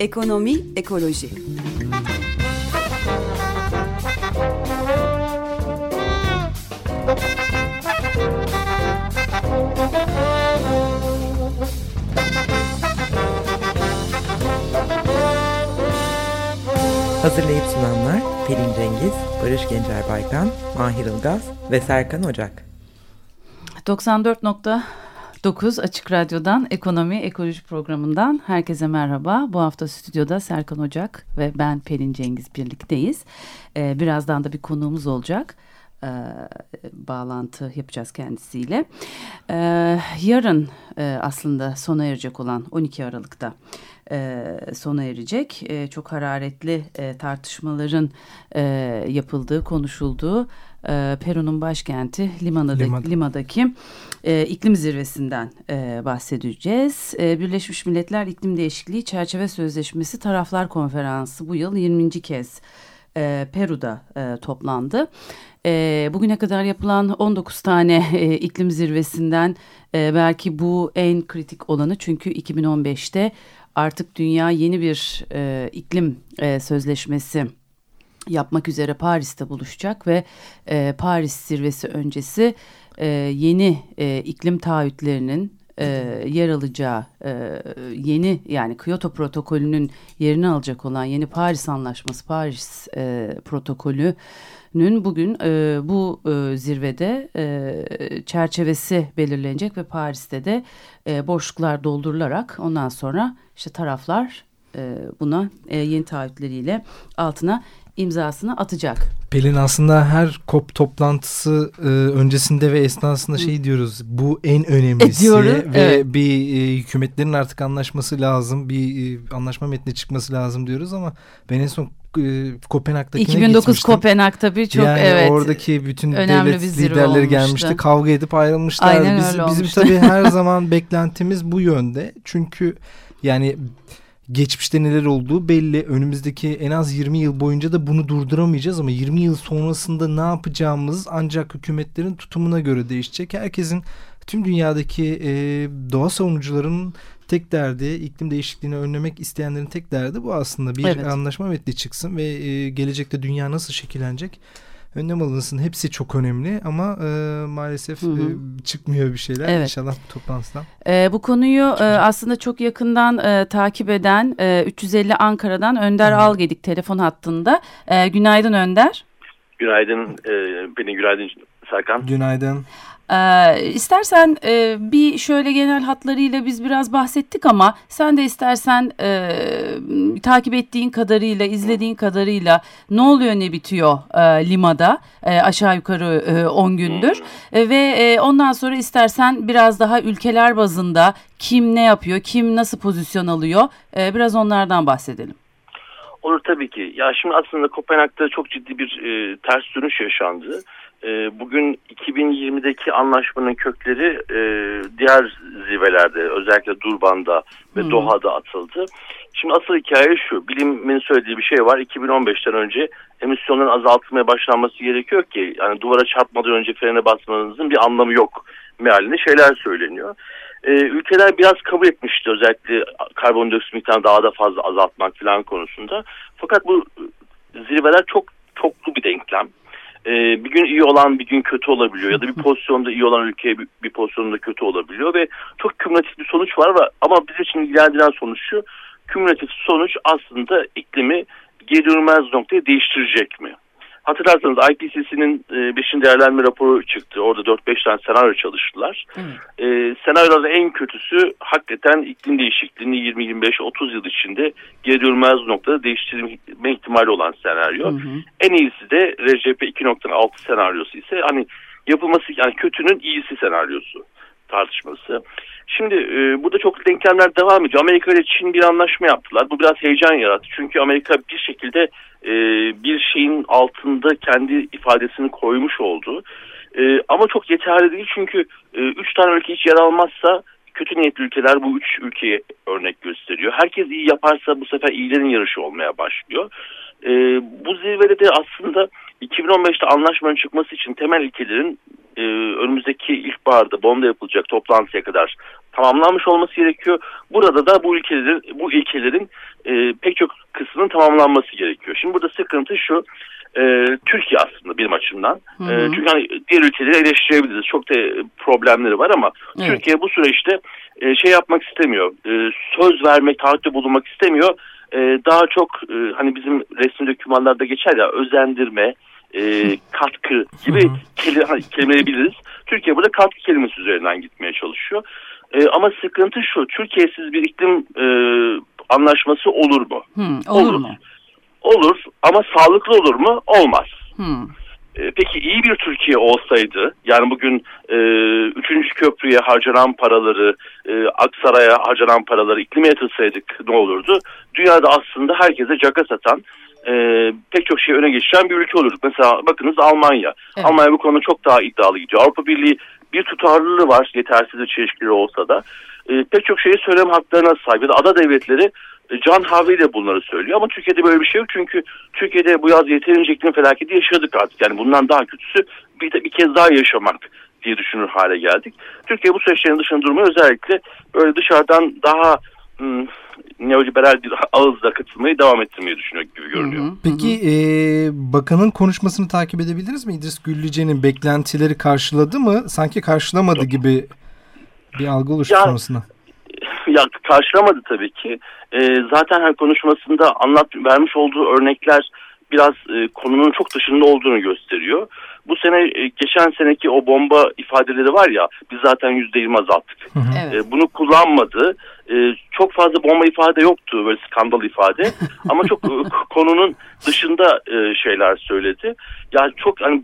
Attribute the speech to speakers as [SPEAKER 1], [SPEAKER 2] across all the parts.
[SPEAKER 1] Ekonomi, ekoloji.
[SPEAKER 2] Hazırlayıp sunanlar Pelin Cengiz, Barış Gencer Baykan, Mahir Ilgaz ve Serkan Ocak.
[SPEAKER 3] 94.9 Açık Radyo'dan Ekonomi Ekoloji Programı'ndan herkese merhaba. Bu hafta stüdyoda Serkan Ocak ve ben Pelin Cengiz birlikteyiz. Ee, birazdan da bir konuğumuz olacak. Ee, bağlantı yapacağız kendisiyle. Ee, yarın e, aslında sona erecek olan 12 Aralık'ta e, sona erecek. E, çok hararetli e, tartışmaların e, yapıldığı, konuşulduğu e, Peru'nun başkenti Lima'daki, Lima'da. Lima'daki e, iklim zirvesinden e, bahsedeceğiz. E, Birleşmiş Milletler İklim Değişikliği Çerçeve Sözleşmesi Taraflar Konferansı bu yıl 20. kez e, Peru'da e, toplandı. E, bugüne kadar yapılan 19 tane e, iklim zirvesinden e, belki bu en kritik olanı çünkü 2015'te artık dünya yeni bir e, iklim e, sözleşmesi yapmak üzere Paris'te buluşacak ve e, Paris zirvesi öncesi e, yeni e, iklim taahhütlerinin e, yer alacağı e, yeni yani Kyoto protokolünün yerini alacak olan yeni Paris Anlaşması Paris e, protokolü Nün bugün e, bu e, zirvede e, çerçevesi belirlenecek ve Paris'te de e, boşluklar doldurularak ondan sonra işte taraflar e, buna e, yeni taahhütleriyle altına imzasını atacak.
[SPEAKER 4] Pelin aslında her COP toplantısı e, öncesinde ve esnasında şey diyoruz. Bu en önemlisi e, ve evet. bir e, hükümetlerin artık anlaşması lazım. Bir e, anlaşma metni çıkması lazım diyoruz ama ben en son e, Kopenhag'dakine
[SPEAKER 3] 2009 gitmiştim. Kopenhag tabii çok yani evet.
[SPEAKER 4] oradaki bütün devlet liderleri olmuştu. gelmişti. Kavga edip ayrılmışlar. Aynen Biz, öyle bizim tabii her zaman beklentimiz bu yönde. Çünkü yani geçmişte neler olduğu belli. Önümüzdeki en az 20 yıl boyunca da bunu durduramayacağız ama 20 yıl sonrasında ne yapacağımız ancak hükümetlerin tutumuna göre değişecek. Herkesin tüm dünyadaki e, doğa savunucuların tek derdi iklim değişikliğini önlemek isteyenlerin tek derdi bu aslında bir evet. anlaşma metni çıksın ve e, gelecekte dünya nasıl şekillenecek önlem alınsın. Hepsi çok önemli ama e, maalesef hı hı. E, çıkmıyor bir şeyler. Evet. İnşallah bu toplantıdan.
[SPEAKER 3] E, bu konuyu e, aslında çok yakından e, takip eden e, 350 Ankara'dan Önder hı. Algedik telefon hattında. E, günaydın Önder.
[SPEAKER 5] Günaydın. E, beni günaydın Serkan.
[SPEAKER 4] Günaydın.
[SPEAKER 3] Ee, istersen e, bir şöyle genel hatlarıyla biz biraz bahsettik ama sen de istersen e, takip ettiğin kadarıyla, izlediğin kadarıyla ne oluyor ne bitiyor e, Lima'da e, aşağı yukarı 10 e, gündür e, ve e, ondan sonra istersen biraz daha ülkeler bazında kim ne yapıyor, kim nasıl pozisyon alıyor e, biraz onlardan bahsedelim.
[SPEAKER 5] Olur tabii ki. Ya şimdi aslında Kopenhag'da çok ciddi bir e, ters dönüş yaşandı. E, bugün 2020'deki anlaşmanın kökleri e, diğer zirvelerde özellikle Durban'da ve hmm. Doha'da atıldı. Şimdi asıl hikaye şu bilimin söylediği bir şey var 2015'ten önce emisyonların azaltılmaya başlanması gerekiyor ki yani duvara çarpmadan önce frene basmanızın bir anlamı yok mealinde şeyler söyleniyor. Ee, ülkeler biraz kabul etmişti özellikle karbondioksit miktarını daha da fazla azaltmak falan konusunda. Fakat bu zirveler çok çoklu bir denklem e, bir gün iyi olan bir gün kötü olabiliyor. Ya da bir pozisyonda iyi olan ülke bir, bir pozisyonda kötü olabiliyor. Ve çok kümülatif bir sonuç var ama bizim için ilgilendiren sonuç şu. Kümülatif sonuç aslında iklimi geri noktaya değiştirecek mi? Hatırlarsanız IPCC'nin 5. E, değerlendirme raporu çıktı. Orada 4-5 tane senaryo çalıştılar. E, senaryoların en kötüsü hakikaten iklim değişikliğini 20-25-30 yıl içinde geri dönülmez noktada değiştirme ihtimali olan senaryo. Hı hı. En iyisi de RCP 2.6 senaryosu ise hani yapılması yani kötünün iyisi senaryosu tartışması. Şimdi e, burada çok denklemler devam ediyor. Amerika ile Çin bir anlaşma yaptılar. Bu biraz heyecan yarattı. Çünkü Amerika bir şekilde e, bir şeyin altında kendi ifadesini koymuş oldu. E, ama çok yeterli değil çünkü e, üç tane ülke hiç yer almazsa kötü niyetli ülkeler bu üç ülkeye örnek gösteriyor. Herkes iyi yaparsa bu sefer iyilerin yarışı olmaya başlıyor. E, bu zirvede de aslında 2015'te anlaşmanın çıkması için temel ilkelerin e, önümüzdeki ilkbaharda Bonn'da yapılacak toplantıya kadar tamamlanmış olması gerekiyor. Burada da bu ülkelerin bu ilkelerin e, pek çok kısmının tamamlanması gerekiyor. Şimdi burada sıkıntı şu. E, Türkiye aslında benim açımdan. Hı hı. E, çünkü hani diğer ülkeleri eleştirebiliriz. Çok da problemleri var ama evet. Türkiye bu süreçte e, şey yapmak istemiyor. E, söz vermek, taahhütte bulunmak istemiyor. E, daha çok e, hani bizim resim dokümanlarda geçer ya özendirme, e, katkı gibi kelime, hani, kelimeleri biliriz. Türkiye burada katkı kelimesi üzerinden gitmeye çalışıyor. E, ama sıkıntı şu, Türkiye'siz bir iklim e, anlaşması olur mu?
[SPEAKER 3] Hmm, olur, olur mu?
[SPEAKER 5] Olur ama sağlıklı olur mu? Olmaz. Hmm. E, peki iyi bir Türkiye olsaydı, yani bugün e, üçüncü köprüye harcanan paraları, e, Aksaray'a harcanan paraları iklime yatırsaydık ne olurdu? Dünyada aslında herkese caka satan, e, pek çok şey öne geçiren bir ülke olurduk. Mesela bakınız Almanya. Evet. Almanya bu konuda çok daha iddialı gidiyor. Avrupa Birliği bir tutarlılığı var yetersiz çelişkileri olsa da. E, pek çok şeyi söylem haklarına sahip. Ya da ada devletleri e, can havliyle bunları söylüyor ama Türkiye'de böyle bir şey yok çünkü Türkiye'de bu yaz yeterince iklim felaketi yaşadık artık. Yani bundan daha kötüsü bir, de bir kez daha yaşamak diye düşünür hale geldik. Türkiye bu süreçlerin dışında durmayı özellikle böyle dışarıdan daha hmm, neoliberal bir ağızla katılmayı devam ettirmeyi düşünüyor gibi görünüyor. Hı hı.
[SPEAKER 4] Peki e, bakanın konuşmasını takip edebildiniz mi? İdris Güllüce'nin beklentileri karşıladı mı? Sanki karşılamadı Yok. gibi bir algı oluştu ya, sonrasında.
[SPEAKER 5] Ya karşılamadı tabii ki. E, zaten hani konuşmasında anlat vermiş olduğu örnekler biraz e, konunun çok dışında olduğunu gösteriyor. Bu sene e, geçen seneki o bomba ifadeleri var ya biz zaten yüzde yirmi azalttık. Evet. E, bunu kullanmadı. E, çok fazla bomba ifade yoktu böyle skandal ifade ama çok e, konunun dışında e, şeyler söyledi. Yani çok hani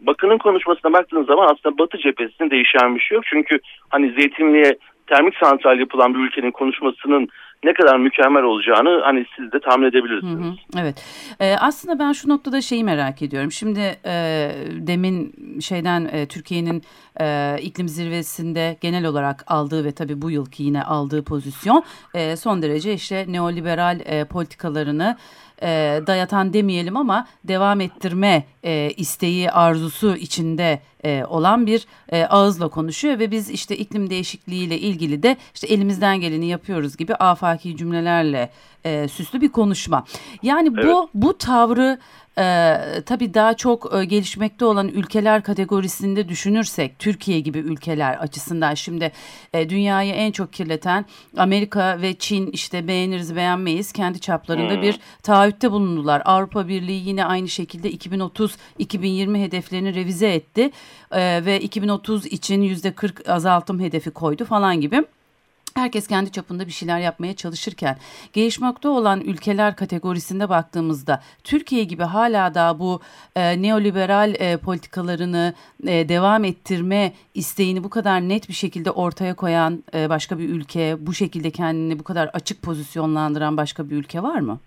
[SPEAKER 5] Bakın'ın konuşmasına baktığınız zaman aslında Batı cephesinde değişen bir şey yok. Çünkü hani Zeytinli'ye termik santral yapılan bir ülkenin konuşmasının ne kadar mükemmel olacağını hani siz de tahmin edebilirsiniz. Hı
[SPEAKER 3] hı, evet. Ee, aslında ben şu noktada şeyi merak ediyorum. Şimdi e, demin şeyden e, Türkiye'nin e, iklim zirvesinde genel olarak aldığı ve tabii bu yılki yine aldığı pozisyon e, son derece işte neoliberal e, politikalarını e, dayatan demeyelim ama devam ettirme e, isteği arzusu içinde e, olan bir e, ağızla konuşuyor ve biz işte iklim değişikliğiyle ilgili de işte elimizden geleni yapıyoruz gibi afaki cümlelerle e, süslü bir konuşma. Yani evet. bu bu tavrı e, tabii daha çok e, gelişmekte olan ülkeler kategorisinde düşünürsek Türkiye gibi ülkeler açısından şimdi e, dünyayı en çok kirleten Amerika ve Çin işte beğeniriz beğenmeyiz kendi çaplarında hmm. bir taahhütte bulundular. Avrupa Birliği yine aynı şekilde 2030-2020 hedeflerini revize etti e, ve 2030 için yüzde 40 azaltım hedefi koydu falan gibi. Herkes kendi çapında bir şeyler yapmaya çalışırken gelişmekte olan ülkeler kategorisinde baktığımızda Türkiye gibi hala da bu e, neoliberal e, politikalarını e, devam ettirme isteğini bu kadar net bir şekilde ortaya koyan e, başka bir ülke, bu şekilde kendini bu kadar açık pozisyonlandıran başka bir ülke var mı?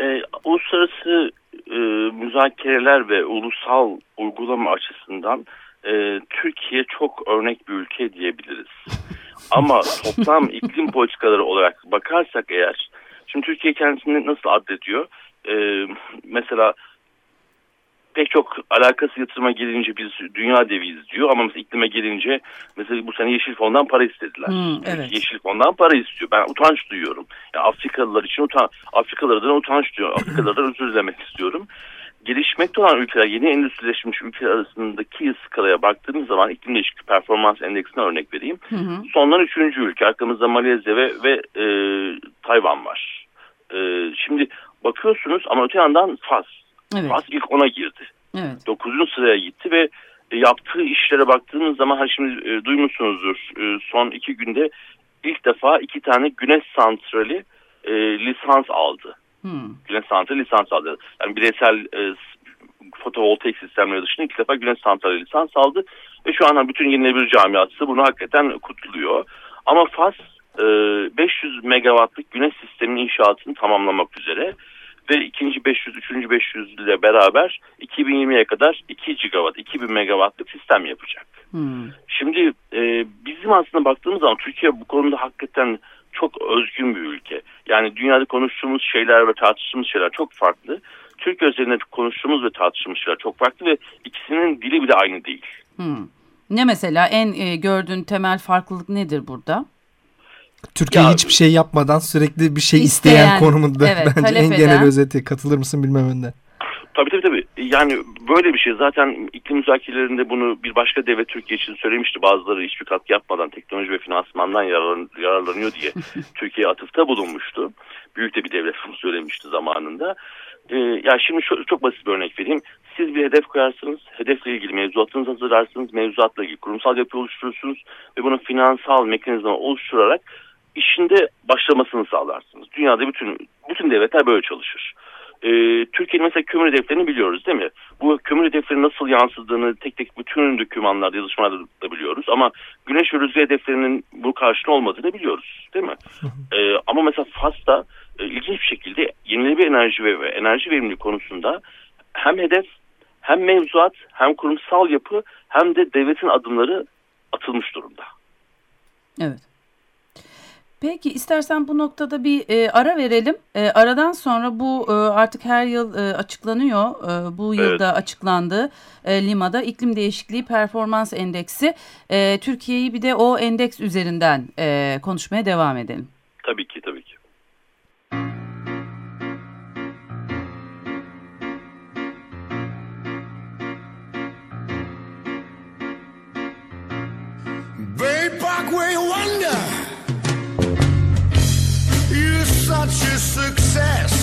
[SPEAKER 5] E, uluslararası e, müzakereler ve ulusal uygulama açısından e, Türkiye çok örnek bir ülke diyebiliriz. Ama toplam iklim politikaları olarak bakarsak eğer, şimdi Türkiye kendisini nasıl addediyor? Ee, mesela pek çok alakası yatırıma gelince biz dünya deviyiz diyor ama mesela iklime gelince mesela bu sene Yeşil Fon'dan para istediler. Hmm, evet. Yeşil Fon'dan para istiyor. Ben utanç duyuyorum. Yani Afrikalılar için utan Afrikalılardan utanç duyuyorum. Afrikalılardan özür dilemek istiyorum gelişmekte olan ülkeler, yeni endüstrileşmiş ülkeler arasındaki skalaya baktığımız zaman iklim değişikliği performans endeksine örnek vereyim. Hı hı. Sondan üçüncü ülke. Arkamızda Malezya ve, ve e, Tayvan var. E, şimdi bakıyorsunuz ama öte yandan Fas. Evet. Fas ilk ona girdi. Evet. Dokuzuncu sıraya gitti ve e, yaptığı işlere baktığımız zaman hani şimdi e, duymuşsunuzdur e, son iki günde ilk defa iki tane güneş santrali e, lisans aldı. Hmm. Güneş santrali lisans aldı. Yani bireysel e, fotovoltaik sistemleri dışında ilk defa güneş santrali lisans aldı. Ve şu an bütün yenilebilir camiası bunu hakikaten kutluyor. Ama Fas e, 500 megawattlık güneş sisteminin inşaatını tamamlamak üzere ve ikinci 500, üçüncü 500 ile beraber 2020'ye kadar 2 gigawatt, 2000 megawattlık sistem yapacak. Hmm. Şimdi e, bizim aslında baktığımız zaman Türkiye bu konuda hakikaten çok özgün bir ülke. Yani dünyada konuştuğumuz şeyler ve tartıştığımız şeyler çok farklı. Türkiye üzerinde konuştuğumuz ve tartıştığımız şeyler çok farklı ve ikisinin dili bile aynı değil.
[SPEAKER 3] Hmm. Ne mesela en e, gördüğün temel farklılık nedir burada?
[SPEAKER 4] Türkiye ya, hiçbir şey yapmadan sürekli bir şey isteyen, isteyen konumunda evet, bence en genel eden. özeti. Katılır mısın bilmem önde.
[SPEAKER 6] Tabii tabii tabii. Yani böyle bir şey zaten iklim müzakerelerinde bunu bir başka devlet Türkiye için söylemişti. Bazıları hiçbir katkı yapmadan teknoloji ve finansmandan yararlan, yararlanıyor diye Türkiye atıfta bulunmuştu. Büyük de bir devlet bunu söylemişti zamanında. Ee, ya şimdi şu, çok basit bir örnek vereyim. Siz bir hedef koyarsınız, hedefle ilgili mevzuatınızı hazırlarsınız, mevzuatla ilgili kurumsal yapı oluşturursunuz ve bunu finansal mekanizma oluşturarak işinde başlamasını sağlarsınız. Dünyada bütün bütün devletler böyle çalışır. Ee, Türkiye'nin mesela kömür hedeflerini biliyoruz değil mi? Bu kömür hedeflerinin nasıl yansıdığını tek tek bütün dokümanlarda, yazışmalarda da biliyoruz. Ama güneş ve rüzgar hedeflerinin bu karşılığı olmadığını biliyoruz değil mi? Ee, ama mesela Fas'ta e, ilginç bir şekilde yenilenebilir enerji ve, ve enerji verimliliği konusunda hem hedef hem mevzuat hem kurumsal yapı hem de devletin adımları atılmış durumda.
[SPEAKER 3] Evet. Peki istersen bu noktada bir e, ara verelim. E, aradan sonra bu e, artık her yıl e, açıklanıyor. E, bu evet. yılda açıklandı e, Lima'da iklim değişikliği performans endeksi. E, Türkiye'yi bir de o endeks üzerinden e, konuşmaya devam edelim.
[SPEAKER 6] Tabii ki tabii ki. Success.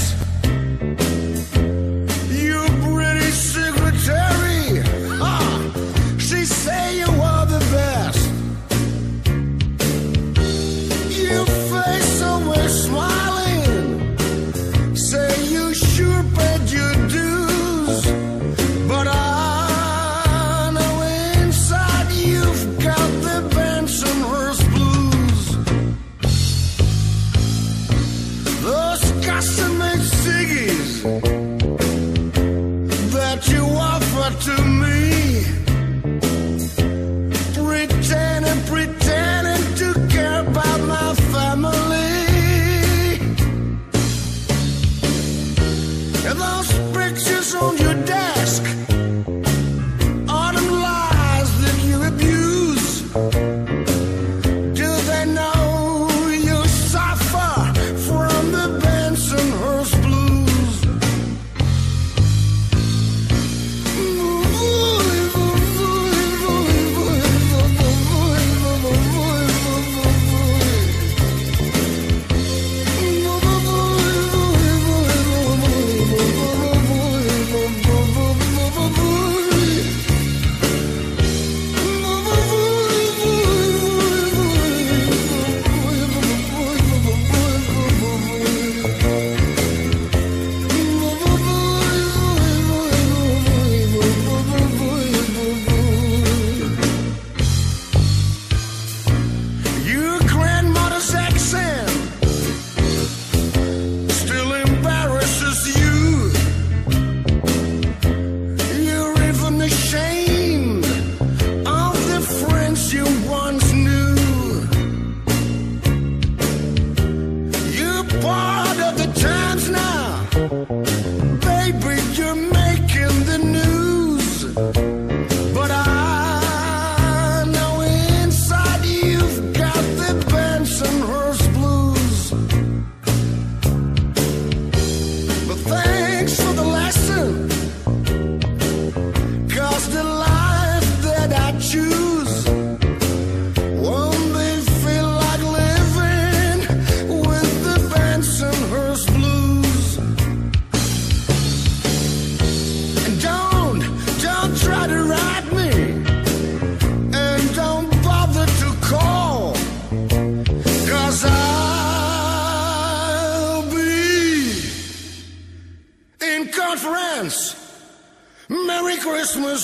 [SPEAKER 6] Weźmy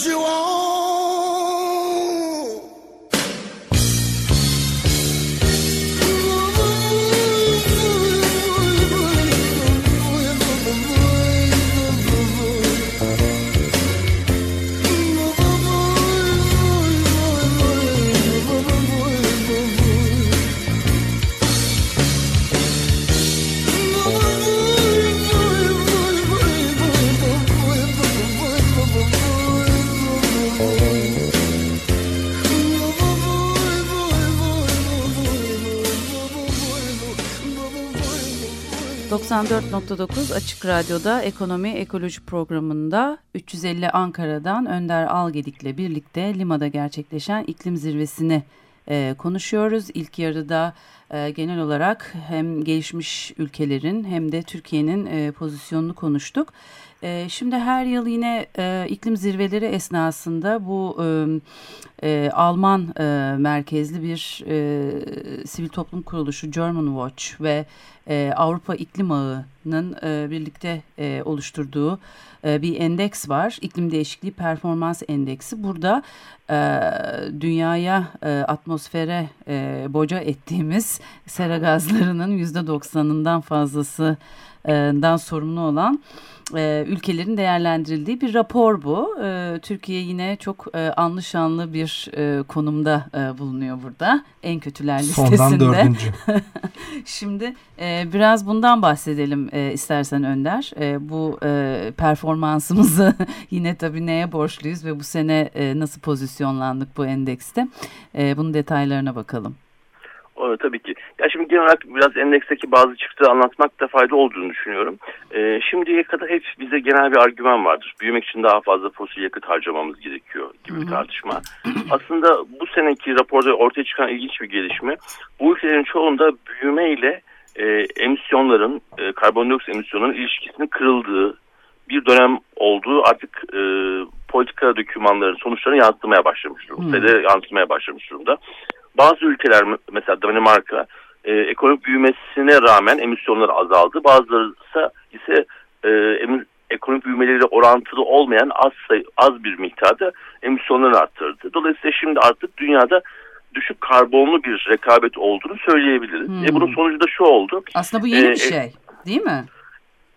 [SPEAKER 3] 94.9 Açık Radyo'da Ekonomi Ekoloji programında 350 Ankara'dan Önder Algedik'le birlikte Lima'da gerçekleşen iklim zirvesini e, konuşuyoruz. İlk yarıda e, genel olarak hem gelişmiş ülkelerin hem de Türkiye'nin e, pozisyonunu konuştuk. E, şimdi her yıl yine e, iklim zirveleri esnasında bu e, e, Alman e, merkezli bir e, sivil toplum kuruluşu German Watch ve e, Avrupa İklim Ağı'nın e, birlikte e, oluşturduğu e, bir endeks var. İklim Değişikliği Performans Endeksi. Burada e, dünyaya, e, atmosfere e, boca ettiğimiz sera gazlarının yüzde doksanından fazlasından sorumlu olan e, ülkelerin değerlendirildiği bir rapor bu. E, Türkiye yine çok e, anlı şanlı bir e, konumda e, bulunuyor burada. En kötüler listesinde. Sondan dördüncü. Şimdi e, biraz bundan bahsedelim e, istersen Önder. E, bu e, performansımızı yine tabii neye borçluyuz ve bu sene e, nasıl pozisyonlandık bu endekste? E, bunun detaylarına bakalım.
[SPEAKER 5] O, tabii ki. Ya şimdi genel olarak biraz endeksteki bazı çıktığı anlatmakta fayda olduğunu düşünüyorum. Ee, şimdiye kadar hep bize genel bir argüman vardır. Büyümek için daha fazla fosil yakıt harcamamız gerekiyor gibi bir tartışma. Aslında bu seneki raporda ortaya çıkan ilginç bir gelişme. Bu ülkelerin çoğunda büyüme ile e, emisyonların, e, karbondioksit emisyonların ilişkisinin kırıldığı bir dönem olduğu artık e, politika dokümanlarının sonuçlarını yansıtmaya başlamış durumda. Hmm. yansıtmaya başlamış durumda. Bazı ülkeler mesela Danimarka e, ekonomik büyümesine rağmen emisyonları azaldı. Bazıları ise, e, em, ekonomik büyümeleriyle orantılı olmayan az sayı, az bir miktarda emisyonları arttırdı. Dolayısıyla şimdi artık dünyada düşük karbonlu bir rekabet olduğunu söyleyebiliriz. Hmm. E bunun sonucu da şu oldu.
[SPEAKER 3] Aslında bu yeni ee, bir şey değil mi?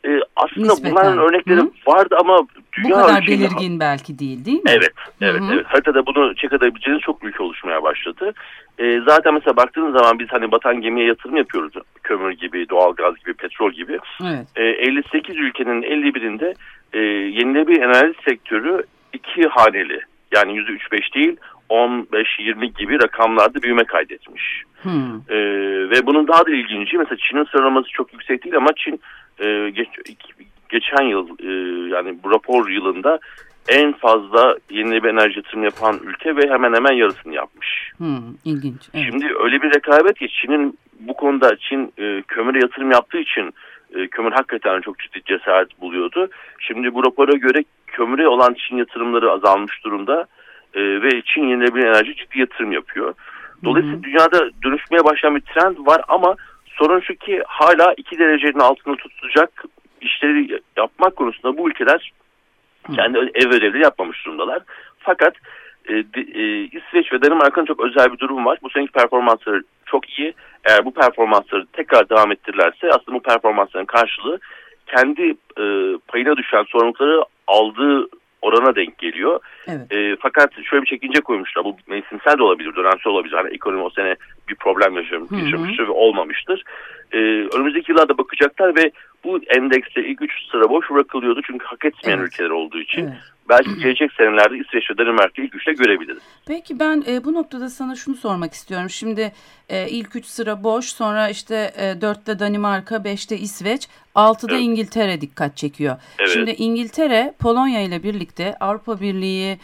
[SPEAKER 5] E, aslında Nispeten. bunların örnekleri Hı? vardı ama
[SPEAKER 3] dünya Bu kadar ölçeğinde... belirgin belki değil değil mi?
[SPEAKER 5] Evet, evet, Hı -hı. evet. Haritada bunu çek edebileceğiniz çok ülke oluşmaya başladı. E, zaten mesela baktığınız zaman biz hani batan gemiye yatırım yapıyoruz. Kömür gibi, doğalgaz gibi, petrol gibi. Evet. E, 58 ülkenin 51'inde e, yenilenebilir enerji sektörü iki haneli. Yani %3-5 değil 15-20 gibi rakamlarda büyüme kaydetmiş. Hmm. Ee, ve bunun daha da ilginci mesela Çin'in sıralaması çok yüksek değil ama Çin e, geç, geçen yıl e, yani bu rapor yılında en fazla yenilenebilir enerji yatırım yapan ülke ve hemen hemen yarısını yapmış.
[SPEAKER 3] Hmm, ilginç.
[SPEAKER 5] Evet. Şimdi öyle bir rekabet ki Çin'in bu konuda Çin e, kömüre yatırım yaptığı için e, kömür hakikaten çok ciddi cesaret buluyordu. Şimdi bu rapora göre kömüre olan Çin yatırımları azalmış durumda e, ve Çin yenilenebilir enerji ciddi yatırım yapıyor. Dolayısıyla hı hı. dünyada dönüşmeye başlayan bir trend var ama sorun şu ki hala iki derecenin altında tutacak işleri yapmak konusunda bu ülkeler kendi ev ödevleri yapmamış durumdalar. Fakat e, e, İsveç ve Danimarka'nın çok özel bir durum var. Bu seneki performansları çok iyi. Eğer bu performansları tekrar devam ettirirlerse aslında bu performansların karşılığı kendi e, payına düşen sorumlulukları aldığı orana denk geliyor. Evet. E, fakat şöyle bir çekince koymuşlar. Bu mevsimsel de olabilir, dönemsel olabilir. Hani ekonomi o sene bir problem yaşam, yaşamıştır ve olmamıştır. E, önümüzdeki yıllarda bakacaklar ve bu endekste ilk üç sıra boş bırakılıyordu. Çünkü hak etmeyen evet. ülkeler olduğu için. Evet. Belki gelecek senelerde İsveç ve Danimarka'yı ilk üçte görebiliriz.
[SPEAKER 3] Peki ben e, bu noktada sana şunu sormak istiyorum. Şimdi e, ilk üç sıra boş sonra işte e, dörtte Danimarka, beşte İsveç, altıda evet. İngiltere dikkat çekiyor. Evet. Şimdi İngiltere Polonya ile birlikte Avrupa Birliği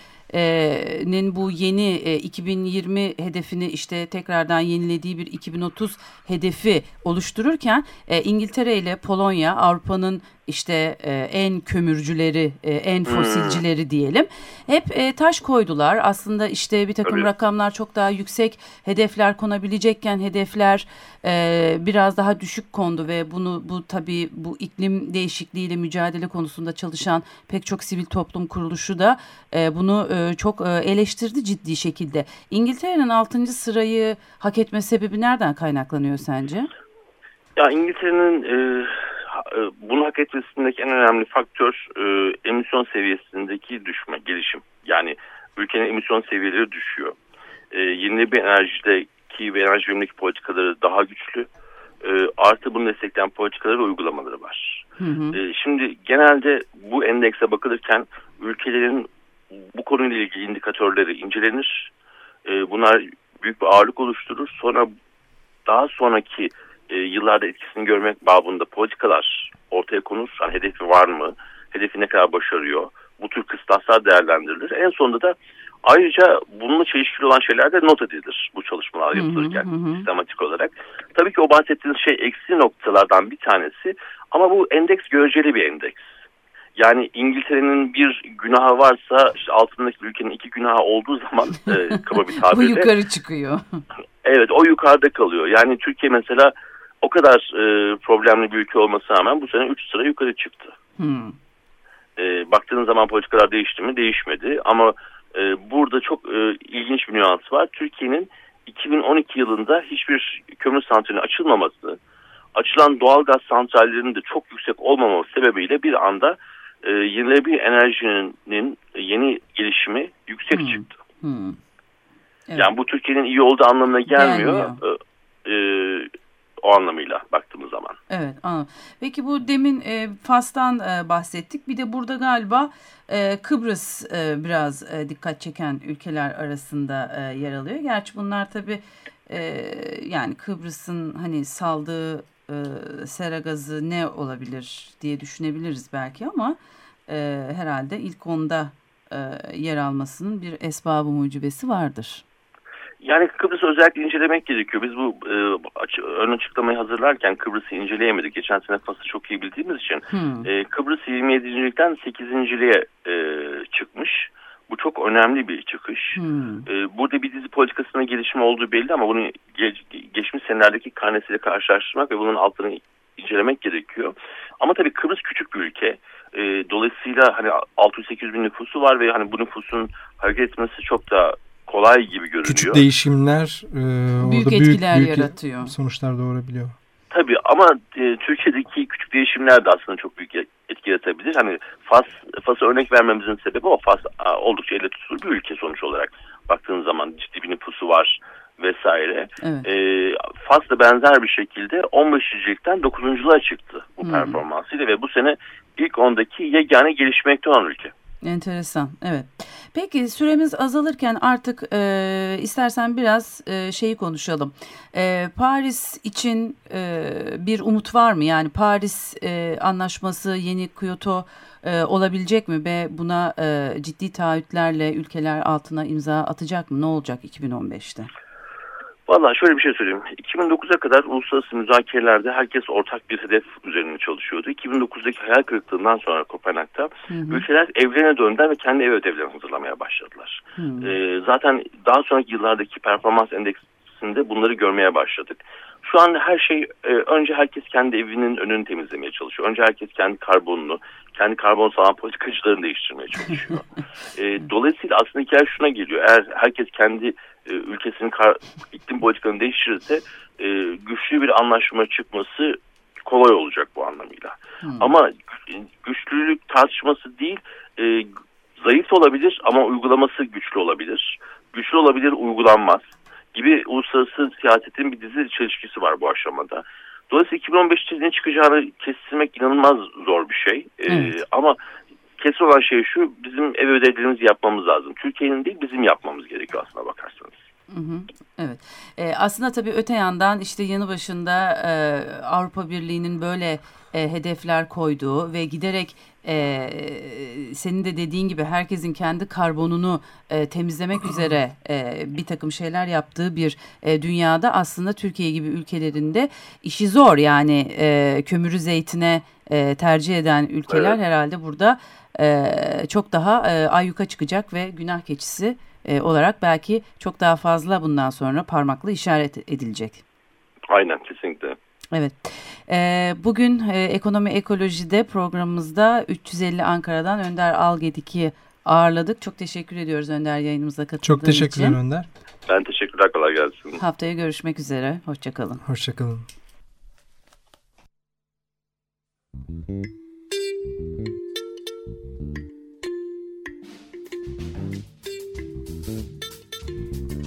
[SPEAKER 3] nin bu yeni 2020 hedefini işte tekrardan yenilediği bir 2030 hedefi oluştururken İngiltere ile Polonya Avrupa'nın işte e, en kömürcüleri, e, en hmm. fosilcileri hmm. diyelim. Hep e, taş koydular. Aslında işte bir takım Tabii. rakamlar çok daha yüksek hedefler konabilecekken hedefler e, biraz daha düşük kondu ve bunu bu tabii bu iklim değişikliğiyle mücadele konusunda çalışan pek çok sivil toplum kuruluşu da e, bunu e, çok e, eleştirdi ciddi şekilde. İngiltere'nin 6. sırayı hak etme sebebi nereden kaynaklanıyor sence?
[SPEAKER 5] Ya İngiltere'nin e, bunu hak etmesindeki en önemli faktör e, emisyon seviyesindeki düşme, gelişim. Yani ülkenin emisyon seviyeleri düşüyor. E, yenilenebilir enerjideki ve enerji verimlilik politikaları daha güçlü. E, artı bunu destekleyen politikaları ve uygulamaları var. Hı hı. E, şimdi genelde bu endekse bakılırken ülkelerin bu konuyla ilgili indikatörleri incelenir. E, bunlar büyük bir ağırlık oluşturur. Sonra daha sonraki e, yıllarda etkisini görmek babında politikalar ortaya konur. Yani hedefi var mı? Hedefi ne kadar başarıyor? Bu tür kıstaslar değerlendirilir. En sonunda da ayrıca bununla çelişkili olan şeyler de not edilir bu çalışmalar yapılırken hı hı. sistematik olarak. Tabii ki o bahsettiğiniz şey eksi noktalardan bir tanesi ama bu endeks göreceli bir endeks. Yani İngiltere'nin bir günahı varsa işte altındaki ülkenin iki günahı olduğu zaman e, kaba bir tabirle.
[SPEAKER 3] Bu yukarı çıkıyor.
[SPEAKER 5] evet o yukarıda kalıyor. Yani Türkiye mesela o kadar e, problemli bir ülke olmasına rağmen bu sene 3 sıra yukarı çıktı. Hmm. E, baktığınız zaman politikalar değişti mi? Değişmedi. Ama e, burada çok e, ilginç bir nüans var. Türkiye'nin 2012 yılında hiçbir kömür santrali açılmaması, açılan doğal gaz santrallerinin de çok yüksek olmaması sebebiyle bir anda e, yenilenebilir enerjinin yeni gelişimi yüksek hmm. çıktı. Hmm. Evet. Yani bu Türkiye'nin iyi olduğu anlamına gelmiyor. gelmiyor. E, e, o anlamıyla baktığımız zaman.
[SPEAKER 3] Evet anladım. Peki bu demin e, Fas'tan e, bahsettik. Bir de burada galiba e, Kıbrıs e, biraz e, dikkat çeken ülkeler arasında e, yer alıyor. Gerçi bunlar tabii e, yani Kıbrıs'ın hani saldığı e, sera gazı ne olabilir diye düşünebiliriz belki ama e, herhalde ilk onda e, yer almasının bir esbabı mucibesi vardır.
[SPEAKER 5] Yani Kıbrıs'ı özellikle incelemek gerekiyor. Biz bu e, ön açıklamayı hazırlarken Kıbrıs'ı inceleyemedik. Geçen sene Fas'ı çok iyi bildiğimiz için. Hmm. E, Kıbrıs 27.likten 8.liğe e, çıkmış. Bu çok önemli bir çıkış. Hmm. E, burada bir dizi politikasına gelişme olduğu belli ama bunu geç, geçmiş senelerdeki karnesiyle karşılaştırmak ve bunun altını incelemek gerekiyor. Ama tabii Kıbrıs küçük bir ülke. E, dolayısıyla hani 600-800 bin nüfusu var ve hani bu nüfusun hareket etmesi çok da kolay gibi görünüyor.
[SPEAKER 4] Küçük değişimler e,
[SPEAKER 3] büyük
[SPEAKER 4] orada
[SPEAKER 3] etkiler
[SPEAKER 4] büyük,
[SPEAKER 3] büyük yaratıyor.
[SPEAKER 4] Sonuçlar doğurabiliyor.
[SPEAKER 5] Tabii ama e, Türkiye'deki küçük değişimler de aslında çok büyük etki yaratabilir. Hani Fas, Fas'a örnek vermemizin sebebi o Fas a, oldukça elle tutulur bir ülke sonuç olarak. Baktığınız zaman ciddi bir nüfusu var vesaire. Evet. E, Fas da benzer bir şekilde 15.likten 9.luğa çıktı bu hmm. performansıyla ve bu sene ilk 10'daki yegane gelişmekte olan ülke.
[SPEAKER 3] Enteresan, evet. Peki süremiz azalırken artık e, istersen biraz e, şeyi konuşalım. E, Paris için e, bir umut var mı? Yani Paris e, anlaşması yeni Kyoto e, olabilecek mi ve buna e, ciddi taahhütlerle ülkeler altına imza atacak mı? Ne olacak 2015'te?
[SPEAKER 5] Valla şöyle bir şey söyleyeyim. 2009'a kadar uluslararası müzakerelerde herkes ortak bir hedef üzerine çalışıyordu. 2009'daki hayal kırıklığından sonra Kopenhag'da hı hı. ülkeler evlerine döndüler ve kendi ev ödevlerini hazırlamaya başladılar. Hı hı. Ee, zaten daha sonraki yıllardaki performans endeksinde bunları görmeye başladık. Şu an her şey e, önce herkes kendi evinin önünü temizlemeye çalışıyor. Önce herkes kendi karbonunu, kendi karbon salan politikacılarını değiştirmeye çalışıyor. e, dolayısıyla aslında hikaye şuna geliyor. Eğer herkes kendi e, ülkesinin kar, iklim politikalarını değiştirirse e, güçlü bir anlaşma çıkması kolay olacak bu anlamıyla. Hmm. Ama güçlülük tartışması değil, e, zayıf olabilir ama uygulaması güçlü olabilir. Güçlü olabilir, uygulanmaz gibi uluslararası siyasetin bir dizi çelişkisi var bu aşamada. Dolayısıyla 2015'te ne çıkacağını kestirmek inanılmaz zor bir şey. Evet. Ee, ama kesin olan şey şu bizim ev ödevlerimizi yapmamız lazım. Türkiye'nin değil bizim yapmamız gerekiyor aslına bakarsanız.
[SPEAKER 3] Hı hı, evet. E, aslında tabii öte yandan işte yanı başında e, Avrupa Birliği'nin böyle e, hedefler koyduğu ve giderek e, senin de dediğin gibi herkesin kendi karbonunu e, temizlemek üzere e, bir takım şeyler yaptığı bir e, dünyada aslında Türkiye gibi ülkelerinde işi zor yani e, kömürü zeytine e, tercih eden ülkeler evet. herhalde burada e, çok daha e, ayyuka çıkacak ve günah keçisi e, olarak belki çok daha fazla bundan sonra parmakla işaret edilecek.
[SPEAKER 5] Aynen kesinlikle.
[SPEAKER 3] Evet. E, bugün e, Ekonomi Ekoloji'de programımızda 350 Ankara'dan Önder Algedik'i ağırladık. Çok teşekkür ediyoruz Önder yayınımıza katıldığın
[SPEAKER 4] için. Çok teşekkürler için. Önder.
[SPEAKER 5] Ben teşekkürler kolay gelsin.
[SPEAKER 3] Haftaya görüşmek üzere. Hoşçakalın.
[SPEAKER 4] Hoşçakalın.